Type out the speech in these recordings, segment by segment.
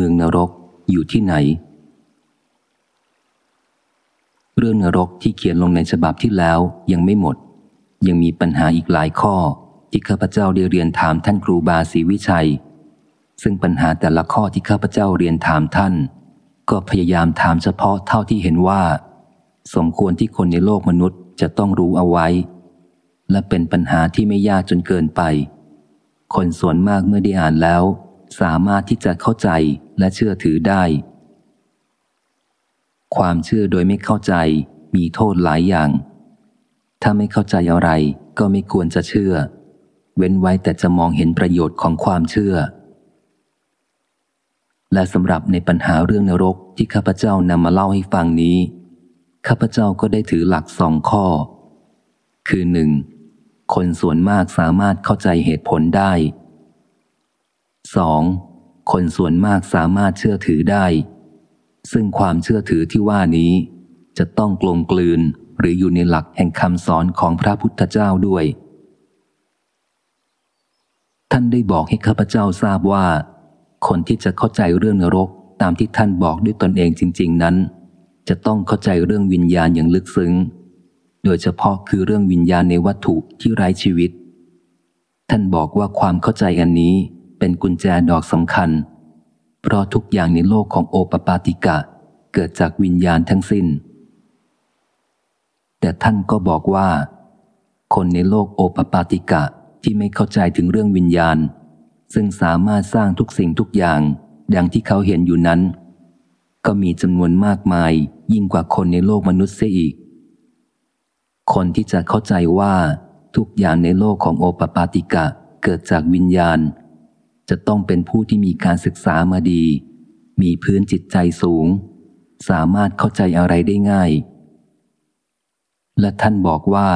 มืองนรกอยู่ที่ไหน เรื่องนรกที่เขียนลงในฉบับที่แล้วยังไม่หมด ยังมีปัญหาอีกหลายข้อ ที่ข้าพเจ้าได้เรียนถามท่านครูบาศรีวิชัย ซึ่งปัญหาแต่ละข้อที่ข้าพเจ้าเรียนถามท่าน ก็พยายามถามเฉพาะเท่าที่เห็นว่า สมควรที่คนในโลกมนุษย์จะต้องรู้เอาไว้ และเป็นปัญหาที่ไม่ยากจนเกินไป คนส่วนมากเมื่อได้อ่านแล้ว สามารถที่จะเข้าใจและเชื่อถือได้ ความเชื่อโดยไม่เข้าใจมีโทษหลายอย่าง ถ้าไม่เข้าใจอะไรก็ไม่ควรจะเชื่อ เว้นไว้แต่จะมองเห็นประโยชน์ของความเชื่อ และสำหรับในปัญหาเรื่องนรกที่ข้าพเจ้านำมาเล่าให้ฟังนี้ ข้าพเจ้าก็ได้ถือหลักสองข้อ คือหนึ่งคนส่วนมากสามารถเข้าใจเหตุผลได้ 2. คนส่วนมากสามารถเชื่อถือได้ ซึ่งความเชื่อถือที่ว่านี้ จะต้องกลงกลืนหรืออยู่ในหลักแห่งคำสอนของพระพุทธเจ้าด้วย ท่านได้บอกให้ข้าพเจ้าทราบว่า คนที่จะเข้าใจเรื่องนรกตามที่ท่านบอกด้วยตนเองจริง ๆ นั้น จะต้องเข้าใจเรื่องวิญญาณอย่างลึกซึ้ง โดยเฉพาะคือเรื่องวิญญาณในวัตถุที่ไร้ชีวิต ท่านบอกว่าความเข้าใจอันนี้ เป็นกุญแจดอกสำคัญ เพราะทุกอย่างในโลกของโอปปาติกะ เกิดจากวิญญาณทั้งสิน้น แต่ท่านก็บอกว่า คนในโลกโอปปาติกะที่ไม่เข้าใจถึงเรื่องวิญญาณ ซึ่งสามารถสร้างทุกสิ่งทุกอย่างดังที่เขาเห็นอยู่นั้น ก็มีจำนวนมากมายยิ่งกว่าคนในโลกมนุษย์เสียอีก คนที่จะเข้าใจว่าทุกอย่างในโลกของโอปปาติกะเกิดจากวิญญาณ จะต้องเป็นผู้ที่มีการศึกษามาดี มีพื้นจิตใจสูง สามารถเข้าใจอะไรได้ง่าย และท่านบอกว่า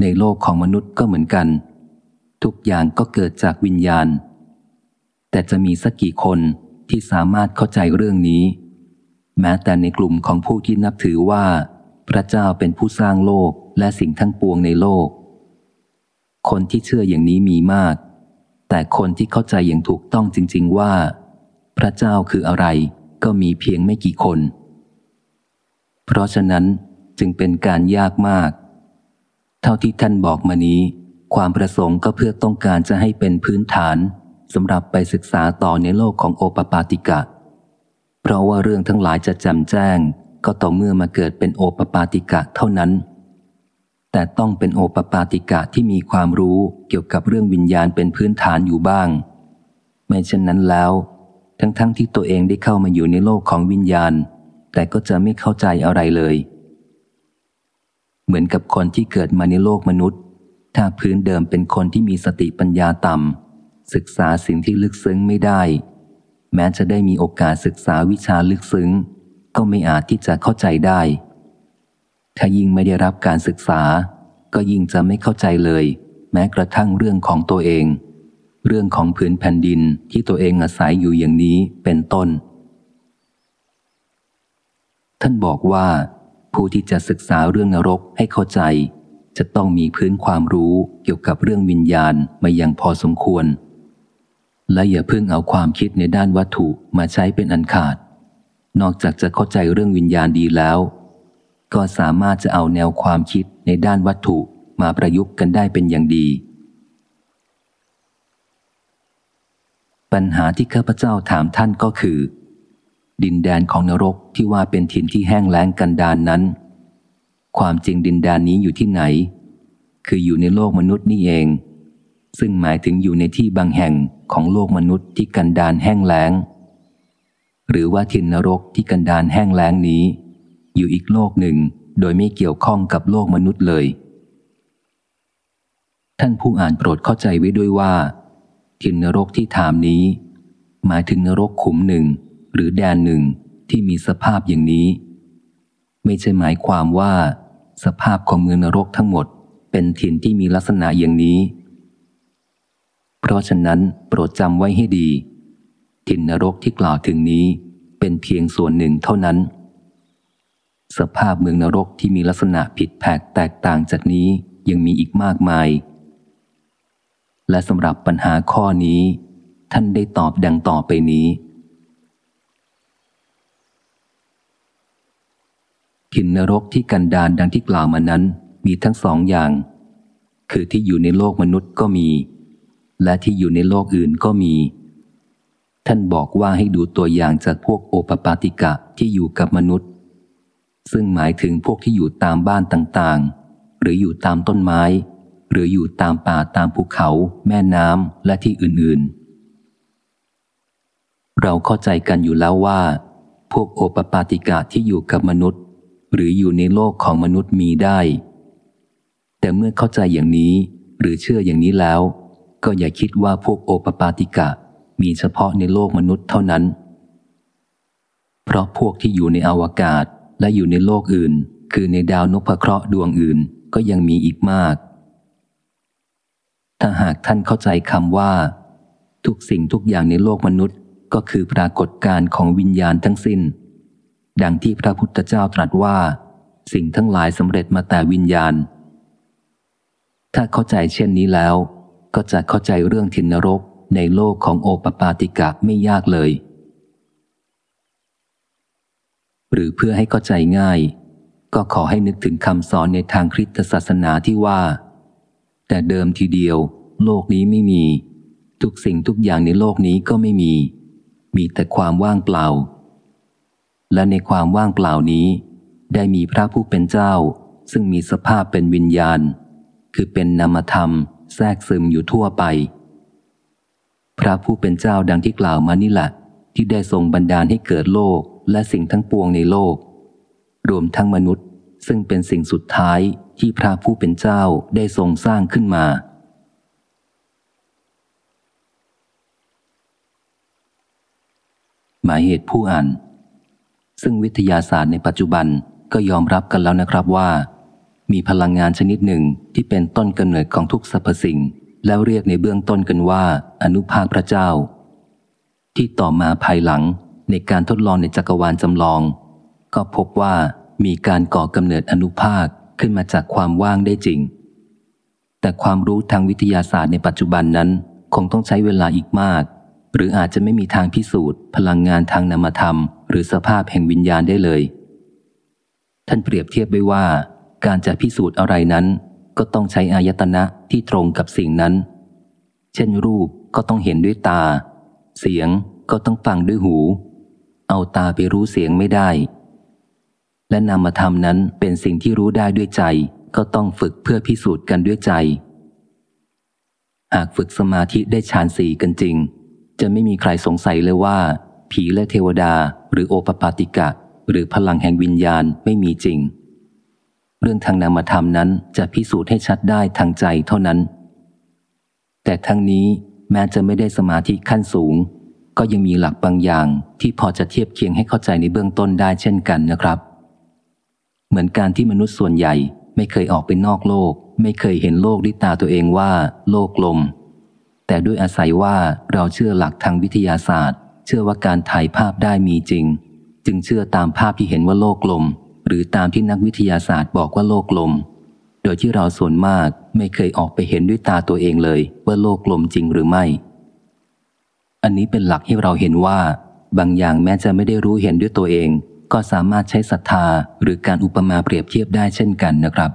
ในโลกของมนุษย์ก็เหมือนกัน ทุกอย่างก็เกิดจากวิญญาณ แต่จะมีสักกี่คนที่สามารถเข้าใจเรื่องนี้ แม้แต่ในกลุ่มของผู้ที่นับถือว่า พระเจ้าเป็นผู้สร้างโลกและสิ่งทั้งปวงในโลก คนที่เชื่ออย่างนี้มีมาก แต่คนที่เข้าใจอย่างถูกต้องจริง ๆ ว่า พระเจ้าคืออะไรก็มีเพียงไม่กี่คน เพราะฉะนั้นจึงเป็นการยากมาก เท่าที่ท่านบอกมานี้ ความประสงค์ก็เพื่อต้องการจะให้เป็นพื้นฐานสำหรับไปศึกษาต่อในโลกของโอปปาติกะ เพราะว่าเรื่องทั้งหลายจะจำแจ้ง ก็ต่อเมื่อมาเกิดเป็นโอปปาติกะเท่านั้น แต่ต้องเป็นโอปปาติกะที่มีความรู้เกี่ยวกับเรื่องวิญญาณเป็นพื้นฐานอยู่บ้าง ไม่เช่นนั้นแล้ว ทั้งๆทที่ตัวเองได้เข้ามาอยู่ในโลกของวิญญาณ แต่ก็จะไม่เข้าใจอะไรเลย เหมือนกับคนที่เกิดมาในโลกมนุษย์ ถ้าพื้นเดิมเป็นคนที่มีสติปัญญาต่ำศึกษาสิ่งที่ลึกซึ้งไม่ได้ แม้จะได้มีโอกาสศึกษาวิชาลึกซึ้ง ก็ไม่อาจที่จะเข้าใจได้ ถ้ายิ่งไม่ได้รับการศึกษา ก็ยิ่งจะไม่เข้าใจเลย แม้กระทั่งเรื่องของตัวเอง เรื่องของผืนแผ่นดินที่ตัวเองอาศัยอยู่อย่างนี้เป็นต้น ท่านบอกว่า ผู้ที่จะศึกษาเรื่องนรกให้เข้าใจ จะต้องมีพื้นความรู้เกี่ยวกับเรื่องวิญญาณมาอย่างพอสมควร และอย่าเพิ่งเอาความคิดในด้านวัตถุมาใช้เป็นอันขาด นอกจากจะเข้าใจเรื่องวิญญาณดีแล้ว ก็สามารถจะเอาแนวความคิดในด้านวัตถุมาประยุกต์กันได้เป็นอย่างดี ปัญหาที่ข้าพเจ้าถามท่านก็คือ ดินแดนของนรกที่ว่าเป็นถิ่นที่แห้งแล้งกันดานนั้น ความจริงดินแดนนี้อยู่ที่ไหน คืออยู่ในโลกมนุษย์นี่เอง ซึ่งหมายถึงอยู่ในที่บางแห่งของโลกมนุษย์ที่กันดานแห้งแล้ง หรือว่าถิ่นนรกที่กันดานแห้งแล้งนี้ อยู่อีกโลกหนึ่ง โดยไม่เกี่ยวข้องกับโลกมนุษย์เลย ท่านผู้อ่านโปรดเข้าใจไว้ด้วยว่าทินนรกที่ถามนี้ หมายถึงนรกขุมหนึ่ง หรือแดนหนึ่งที่มีสภาพอย่างนี้ ไม่ใช่หมายความว่า สภาพของเมืองนรกทั้งหมด เป็นถิ่นที่มีลักษณะอย่างนี้ เพราะฉะนั้นโปรดจำไว้ให้ดี ถิ่นนรกที่กล่าวถึงนี้เป็นเพียงส่วนหนึ่งเท่านั้น สภาพเมืองนรกที่มีลักษณะผิดแผกแตกต่างจากนี้ยังมีอีกมากมาย และสำหรับปัญหาข้อนี้ ท่านได้ตอบดังต่อไปนี้ ถิ่นนรกที่กันดานดังที่กล่าวมานั้นมีทั้งสองอย่าง คือที่อยู่ในโลกมนุษย์ก็มี และที่อยู่ในโลกอื่นก็มี ท่านบอกว่าให้ดูตัวอย่างจากพวกโอปปาติกะที่อยู่กับมนุษย์ ซึ่งหมายถึงพวกที่อยู่ตามบ้านต่างๆ หรืออยู่ตามต้นไม้ หรืออยู่ตามป่าตามภูเขา แม่น้ำและที่อื่นๆ เราเข้าใจกันอยู่แล้วว่า พวกโอปปาติกะที่อยู่กับมนุษย์ หรืออยู่ในโลกของมนุษย์มีได้ แต่เมื่อเข้าใจอย่างนี้หรือเชื่ออย่างนี้แล้ว ก็อย่าคิดว่าพวกโอปปาติกะมีเฉพาะในโลกมนุษย์เท่านั้น เพราะพวกที่อยู่ในอวกาศ และอยู่ในโลกอื่น คือในดาวนพเคราะห์ดวงอื่นก็ยังมีอีกมาก ถ้าหากท่านเข้าใจคำว่า ทุกสิ่งทุกอย่างในโลกมนุษย์ก็คือปรากฏการของวิญญาณทั้งสิ้น ดังที่พระพุทธเจ้าตรัสว่า สิ่งทั้งหลายสำเร็จมาแต่วิญญาณ ถ้าเข้าใจเช่นนี้แล้ว ก็จะเข้าใจเรื่องทินรกในโลกของโอปปาติกะไม่ยากเลย หรือเพื่อให้เข้าใจง่าย ก็ขอให้นึกถึงคำสอนในทางคริสตศาสนาที่ว่า แต่เดิมทีเดียว โลกนี้ไม่มี ทุกสิ่งทุกอย่างในโลกนี้ก็ไม่มี มีแต่ความว่างเปล่า และในความว่างเปล่านี้ ได้มีพระผู้เป็นเจ้า ซึ่งมีสภาพเป็นวิญญาณ คือเป็นนามธรรม แทรกซึมอยู่ทั่วไป พระผู้เป็นเจ้าดังที่กล่าวมานี่แหละที่ได้ทรงบันดาลให้เกิดโลก และสิ่งทั้งปวงในโลก รวมทั้งมนุษย์ ซึ่งเป็นสิ่งสุดท้ายที่พระผู้เป็นเจ้าได้ทรงสร้างขึ้นมา หมายเหตุผู้อ่าน ซึ่งวิทยาศาสตร์ในปัจจุบันก็ยอมรับกันแล้วนะครับว่า มีพลังงานชนิดหนึ่งที่เป็นต้นกำเนิดของทุกสรรพสิ่ง แล้วเรียกในเบื้องต้นกันว่า อนุภาคพระเจ้า ที่ต่อมาภายหลัง ในการทดลองในจักรวาลจำลอง ก็พบว่ามีการก่อกำเนิดอนุภาคขึ้นมาจากความว่างได้จริง แต่ความรู้ทางวิทยาศาสตร์ในปัจจุบันนั้นคงต้องใช้เวลาอีกมาก หรืออาจจะไม่มีทางพิสูจน์ พลังงานทางนามธรรม หรือสภาพแห่งวิญญาณได้เลย ท่านเปรียบเทียบไว้ว่า การจะพิสูจน์อะไรนั้น ก็ต้องใช้อายตนะที่ตรงกับสิ่งนั้น เช่นรูปก็ต้องเห็นด้วยตา เสียงก็ต้องฟังด้วยหู เอาตาไปรู้เสียงไม่ได้ และนามธรรมนั้นเป็นสิ่งที่รู้ได้ด้วยใจ ก็ต้องฝึกเพื่อพิสูจน์กันด้วยใจ หากฝึกสมาธิได้ฌานสี่กันจริง จะไม่มีใครสงสัยเลยว่า ผีและเทวดา หรือโอปปาติกะ หรือพลังแห่งวิญญาณไม่มีจริง เรื่องทางนามธรรมนั้นจะพิสูจน์ให้ชัดได้ทางใจเท่านั้น แต่ทั้งนี้แม้จะไม่ได้สมาธิขั้นสูง ก็ยังมีหลักบางอย่างที่พอจะเทียบเคียงให้เข้าใจในเบื้องต้นได้เช่นกันนะครับ เหมือนการที่มนุษย์ส่วนใหญ่ไม่เคยออกไปนอกโลก ไม่เคยเห็นโลกด้วยตาตัวเองว่า โลกลม แต่ด้วยอาศัยว่าเราเชื่อหลักทางวิทยาศาสตร์ เชื่อว่าการถ่ายภาพได้มีจริง จึงเชื่อตามภาพที่เห็นว่าโลกลม หรือตามที่นักวิทยาศาสตร์บอกว่าโลกลม โดยที่เราส่วนมากไม่เคยออกไปเห็นด้วยตาตัวเองเลย ว่าโลกลมจริงหรือไม่ อันนี้เป็นหลักให้เราเห็นว่า บางอย่างแม้จะไม่ได้รู้เห็นด้วยตัวเอง ก็สามารถใช้ศรัทธาหรือการอุปมาเปรียบเทียบได้เช่นกันนะครับ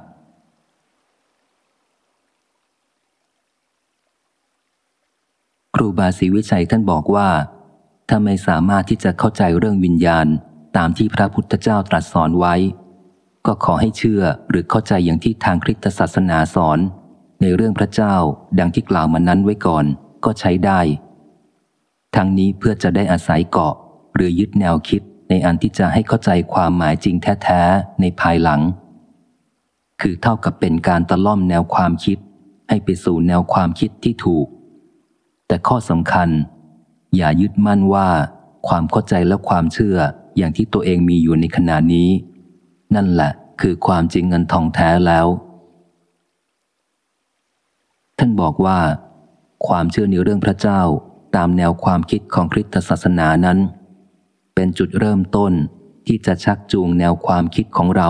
ครูบาศรีวิชัยท่านบอกว่า ถ้าไม่สามารถที่จะเข้าใจเรื่องวิญญาณ ตามที่พระพุทธเจ้าตรัสสอนไว้ ก็ขอให้เชื่อหรือเข้าใจอย่างที่ทางคริสตศาสนาสอน ในเรื่องพระเจ้าดังที่กล่าวมานั้นไว้ก่อน ก็ใช้ได้ ทั้งนี้เพื่อจะได้อาศัยเกาะ หรือยึดแนวคิดในอันที่จะให้เข้าใจความหมายจริงแท้ๆในภายหลัง คือเท่ากับเป็นการตะล่อมแนวความคิด ให้ไปสู่แนวความคิดที่ถูก แต่ข้อสำคัญ อย่ายึดมั่นว่า ความเข้าใจและความเชื่ออย่างที่ตัวเองมีอยู่ในขณะนี้ นั่นแหละคือความจริงเงินทองแท้แล้ว ท่านบอกว่า ความเชื่อในเรื่องพระเจ้า ตามแนวความคิดของคริสตศาสนานั้น เป็นจุดเริ่มต้นที่จะชักจูงแนวความคิดของเรา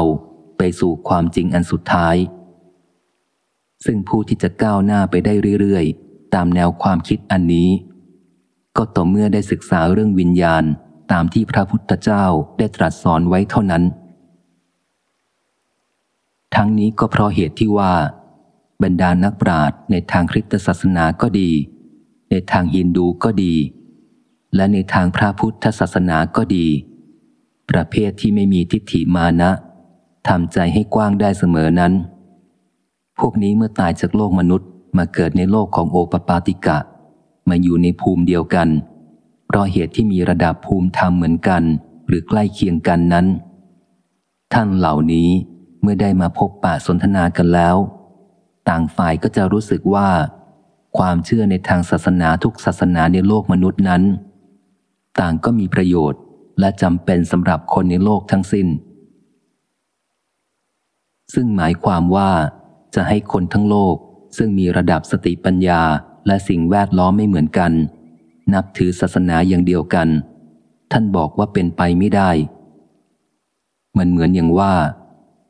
ไปสู่ความจริงอันสุดท้าย ซึ่งผู้ที่จะก้าวหน้าไปได้เรื่อยๆ ตามแนวความคิดอันนี้ ก็ต่อเมื่อได้ศึกษาเรื่องวิญญาณตามที่พระพุทธเจ้าได้ตรัสสอนไว้เท่านั้น ทั้งนี้ก็เพราะเหตุที่ว่า บรรดานักปราชญ์ในทางคริสตศาสนาก็ดี ในทางฮินดูก็ดี และในทางพระพุทธศาสนาก็ดี ประเภทที่ไม่มีทิฏฐิมานะทำใจให้กว้างได้เสมอนั้น พวกนี้เมื่อตายจากโลกมนุษย์มาเกิดในโลกของโอปปาติกะ มาอยู่ในภูมิเดียวกัน เพราะเหตุที่มีระดับภูมิธรรมเหมือนกัน หรือใกล้เคียงกันนั้น ท่านเหล่านี้เมื่อได้มาพบปะสนทนากันแล้ว ต่างฝ่ายก็จะรู้สึกว่า ความเชื่อในทางศาสนาทุกศาสนาในโลกมนุษย์นั้น ต่างก็มีประโยชน์และจำเป็นสำหรับคนในโลกทั้งสิน้น ซึ่งหมายความว่าจะให้คนทั้งโลกซึ่งมีระดับสติปัญญาและสิ่งแวดล้อมไม่เหมือนกัน นับถือศาสนาอย่างเดียวกัน ท่านบอกว่าเป็นไปไม่ได้ มันเหมือนอย่างว่า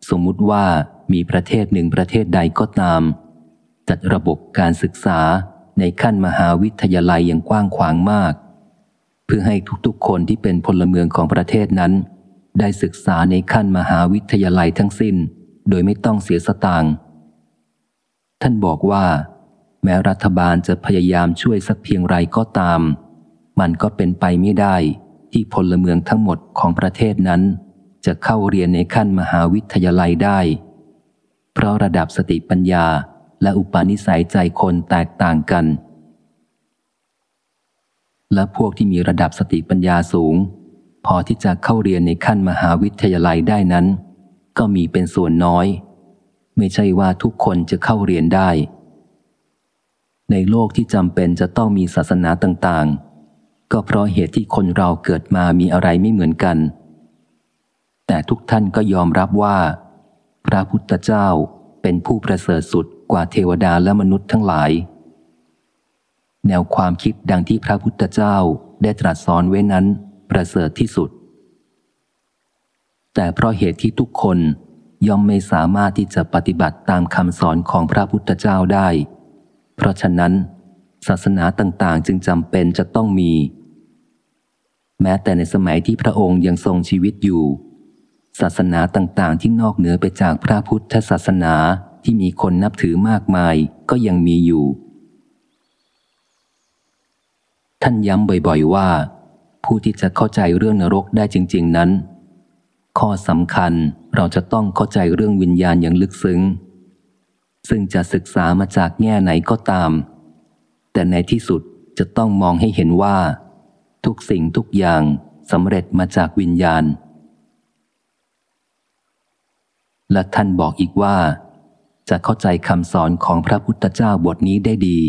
สมมุติว่ามีประเทศหนึ่งประเทศใดก็ตาม จัดระบบการศึกษาในขั้นมหาวิทยาลัยอย่างกว้างขวางมาก เพื่อให้ทุกๆ คนที่เป็นพลเมืองของประเทศนั้น ได้ศึกษาในขั้นมหาวิทยาลัยทั้งสิ้น โดยไม่ต้องเสียสตางค์ท่านบอกว่า แม้รัฐบาลจะพยายามช่วยสักเพียงไรก็ตาม มันก็เป็นไปไม่ได้ที่พลเมืองทั้งหมดของประเทศนั้น จะเข้าเรียนในขั้นมหาวิทยาลัยได้ เพราะระดับสติปัญญา และอุปนิสัยใจคนแตกต่างกัน และพวกที่มีระดับสติปัญญาสูง พอที่จะเข้าเรียนในขั้นมหาวิทยาลัยได้นั้น ก็มีเป็นส่วนน้อย ไม่ใช่ว่าทุกคนจะเข้าเรียนได้ ในโลกที่จำเป็นจะต้องมีศาสนาต่างๆ ก็เพราะเหตุที่คนเราเกิดมามีอะไรไม่เหมือนกัน แต่ทุกท่านก็ยอมรับว่า พระพุทธเจ้าเป็นผู้ประเสริฐสุด กว่าเทวดาและมนุษย์ทั้งหลาย แนวความคิดดังที่พระพุทธเจ้าได้ตรัสสอนไว้นั้นประเสริฐที่สุด แต่เพราะเหตุที่ทุกคนย่อมไม่สามารถที่จะปฏิบัติตามคำสอนของพระพุทธเจ้าได้ เพราะฉะนั้น ศาสนาต่างๆ จึงจำเป็นจะต้องมี แม้แต่ในสมัยที่พระองค์ยังทรงชีวิตอยู่ ศาสนาต่างๆ ที่นอกเหนือไปจากพระพุทธศาสนา ที่มีคนนับถือมากมายก็ยังมีอยู่ ท่านย้ำบ่อยๆว่า ผู้ที่จะเข้าใจเรื่องนรกได้จริง ๆนั้น ข้อสำคัญเราจะต้องเข้าใจเรื่องวิญญาณอย่างลึกซึ้ง ซึ่งจะศึกษามาจากแง่ไหนก็ตาม แต่ในที่สุดจะต้องมองให้เห็นว่า ทุกสิ่งทุกอย่างสำเร็จมาจากวิญญาณและท่านบอกอีกว่า จะเข้าใจคำสอนของพระพุทธเจ้าบทนี้ได้ดี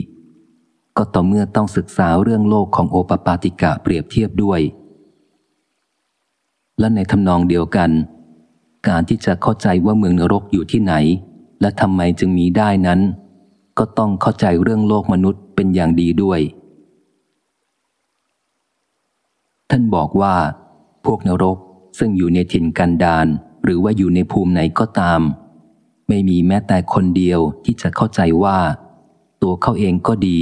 ก็ต่อเมื่อต้องศึกษาเรื่องโลกของโอปปาติกะเปรียบเทียบด้วย และในทำนองเดียวกัน การที่จะเข้าใจว่าเมืองนรกอยู่ที่ไหน และทำไมจึงมีได้นั้น ก็ต้องเข้าใจเรื่องโลกมนุษย์เป็นอย่างดีด้วย ท่านบอกว่า พวกนรกซึ่งอยู่ในถิ่นกันดารหรือว่าอยู่ในภูมิไหนก็ตาม ไม่มีแม้แต่คนเดียวที่จะเข้าใจว่า ตัวเขาเองก็ดี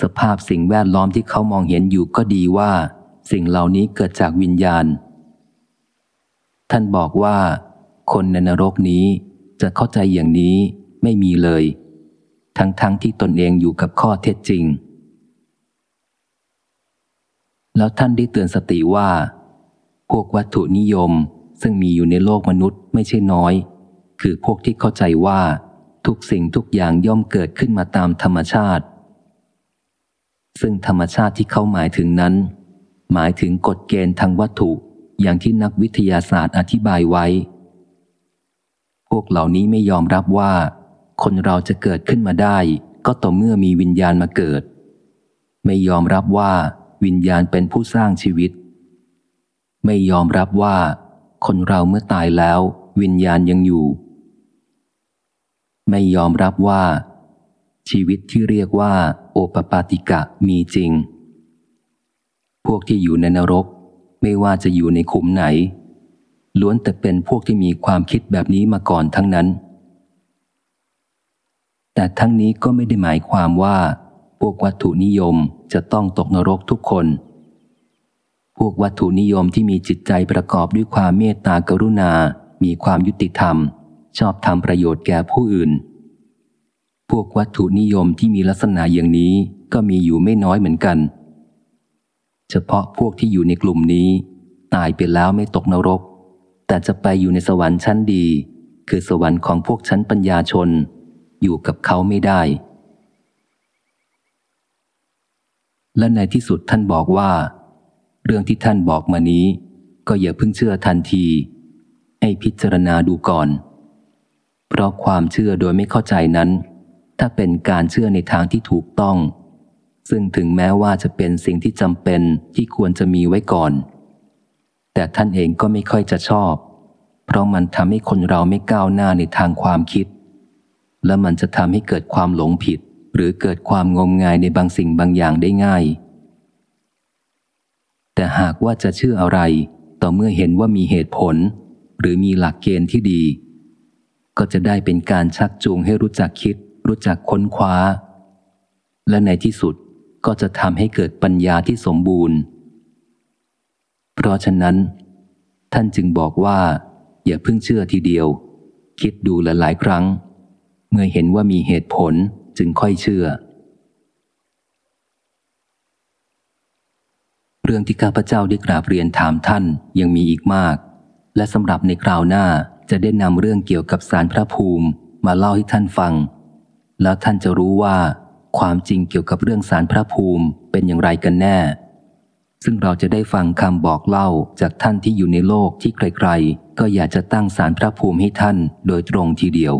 สภาพสิ่งแวดล้อมที่เขามองเห็นอยู่ก็ดีว่า สิ่งเหล่านี้เกิดจากวิญญาณ ท่านบอกว่า คนในนรกนี้จะเข้าใจอย่างนี้ไม่มีเลย ทั้งๆทที่ตนเองอยู่กับข้อเท็จจริง แล้วท่านได้เตือนสติว่า พวกวัตถุนิยมซึ่งมีอยู่ในโลกมนุษย์ไม่ใช่น้อย คือพวกที่เข้าใจว่า ทุกสิ่งทุกอย่างย่อมเกิดขึ้นมาตามธรรมชาติ ซึ่งธรรมชาติที่เขาหมายถึงนั้น หมายถึงกฎเกณฑ์ทางวัตถุอย่างที่นักวิทยาศาสตร์อธิบายไว้ พวกเหล่านี้ไม่ยอมรับว่า คนเราจะเกิดขึ้นมาได้ ก็ต่อเมื่อมีวิญญาณมาเกิด ไม่ยอมรับว่าวิญญาณเป็นผู้สร้างชีวิต ไม่ยอมรับว่า คนเราเมื่อตายแล้ว วิญญาณยังอยู่ ไม่ยอมรับว่า ชีวิตที่เรียกว่า โอปปาติกะมีจริง พวกที่อยู่ในนรก ไม่ว่าจะอยู่ในขุมไหน ล้วนแต่เป็นพวกที่มีความคิดแบบนี้มาก่อนทั้งนั้น แต่ทั้งนี้ก็ไม่ได้หมายความว่า พวกวัตถุนิยมจะต้องตกนรกทุกคน พวกวัตถุนิยมที่มีจิตใจประกอบด้วยความเมตตากรุณา มีความยุติธรรม ชอบทำประโยชน์แก่ผู้อื่น พวกวัตถุนิยมที่มีลักษณะอย่างนี้ก็มีอยู่ไม่น้อยเหมือนกัน เฉพาะพวกที่อยู่ในกลุ่มนี้ ตายไปแล้วไม่ตกนรก แต่จะไปอยู่ในสวรรค์ชั้นดี คือสวรรค์ของพวกชั้นปัญญาชน อยู่กับเขาไม่ได้ และในที่สุดท่านบอกว่า เรื่องที่ท่านบอกมานี้ ก็อย่าเพิ่งเชื่อทันที ให้พิจารณาดูก่อน เพราะความเชื่อโดยไม่เข้าใจนั้น ถ้าเป็นการเชื่อในทางที่ถูกต้อง ซึ่งถึงแม้ว่าจะเป็นสิ่งที่จำเป็นที่ควรจะมีไว้ก่อน แต่ท่านเองก็ไม่ค่อยจะชอบ เพราะมันทำให้คนเราไม่ก้าวหน้าในทางความคิด และมันจะทำให้เกิดความหลงผิด หรือเกิดความงมงายในบางสิ่งบางอย่างได้ง่าย แต่หากว่าจะเชื่ออะไร ต่อเมื่อเห็นว่ามีเหตุผล หรือมีหลักเกณฑ์ที่ดี ก็จะได้เป็นการชักจูงให้รู้จักคิด รู้จักค้นคว้า และในที่สุดก็จะทำให้เกิดปัญญาที่สมบูรณ์ เพราะฉะนั้น ท่านจึงบอกว่า อย่าเพิ่งเชื่อทีเดียว คิดดูหลายๆครั้ง เมื่อเห็นว่ามีเหตุผลจึงค่อยเชื่อ เรื่องที่ข้าพเจ้าได้กราบเรียนถามท่านยังมีอีกมาก และสำหรับในคราวหน้า จะได้นำเรื่องเกี่ยวกับสารพระภูมิมาเล่าให้ท่านฟัง แล้วท่านจะรู้ว่า ความจริงเกี่ยวกับเรื่องสารพระภูมิเป็นอย่างไรกันแน่ ซึ่งเราจะได้ฟังคำบอกเล่าจากท่านที่อยู่ในโลกที่ใครๆ ก็อยากจะตั้งสารพระภูมิให้ท่านโดยตรงทีเดียว